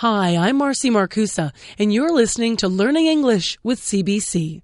Hi, I'm Marcy Markusa, and you're listening to Learning English with CBC.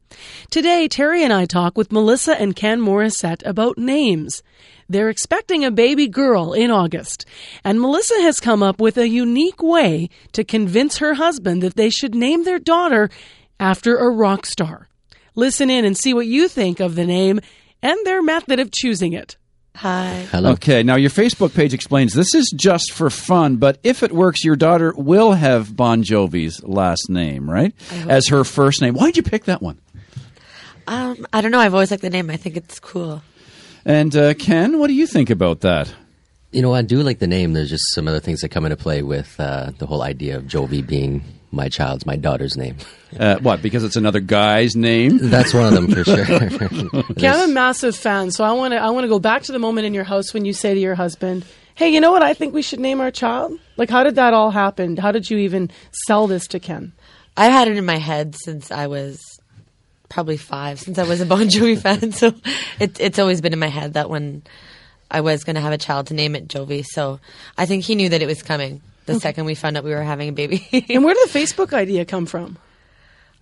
Today, Terry and I talk with Melissa and Ken Morissette about names. They're expecting a baby girl in August, and Melissa has come up with a unique way to convince her husband that they should name their daughter after a rock star. Listen in and see what you think of the name and their method of choosing it. Hi. Hello. Okay, now your Facebook page explains this is just for fun, but if it works, your daughter will have Bon Jovi's last name, right? As her first name. Why'd you pick that one? Um, I don't know. I've always liked the name. I think it's cool. And uh, Ken, what do you think about that? You know, I do like the name. There's just some other things that come into play with uh, the whole idea of Jovi being my child's, my daughter's name. Uh, what? Because it's another guy's name? That's one of them for sure. Okay, I'm a massive fan, so I want to I want to go back to the moment in your house when you say to your husband, "Hey, you know what? I think we should name our child." Like, how did that all happen? How did you even sell this to Ken? I've had it in my head since I was probably five, since I was a Bon Jovi fan. So it, it's always been in my head that when I was going to have a child to name it Jovi. So I think he knew that it was coming the second we found out we were having a baby. And where did the Facebook idea come from?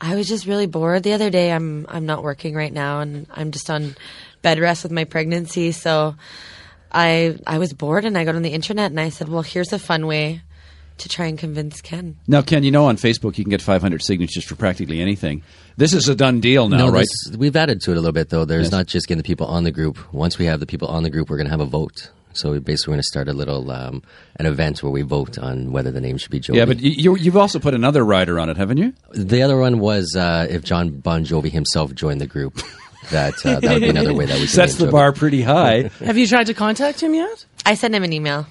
I was just really bored the other day. I'm I'm not working right now, and I'm just on bed rest with my pregnancy. So I I was bored, and I got on the internet, and I said, "Well, here's a fun way to try and convince Ken." Now, Ken, you know on Facebook you can get 500 signatures for practically anything. This is a done deal now, no, right? this- we've added to it a little bit, though. There's Yes. not just getting the people on the group. Once we have the people on the group, we're going to have a vote. So we basically going to start a little um, an event where we vote on whether the name should be Jovi. Yeah, but you, you, you've also put another rider on it, haven't you? the other one was uh, if John Bon Jovi himself joined the group. That uh, that would be another way that we could Sets the Jovi. bar pretty high. Have you tried to contact him yet? I sent him an email.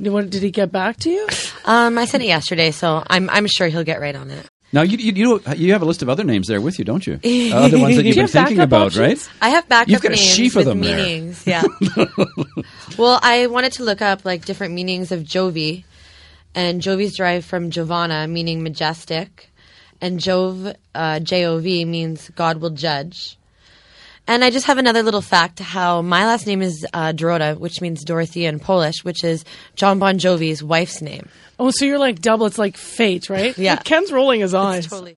Did, what, did he get back to you? Um, I sent it yesterday, so I'm I'm sure he'll get right on it. now, you, you, you, know, you have a list of other names there with you, don't you? Uh, other ones that you've you been thinking about, options? right? I have backup You've got a names sheaf of with them there. meanings. Yeah. well, I wanted to look up like different meanings of Jovi, and Jovi's derived from Giovanna, meaning majestic, and Jove, uh, J O V, means God will judge. And I just have another little fact how my last name is uh, Dorota, which means Dorothea in Polish, which is John Bon Jovi's wife's name. Oh, so you're like double. It's like fate, right? Yeah. Ken's rolling his eyes. Totally.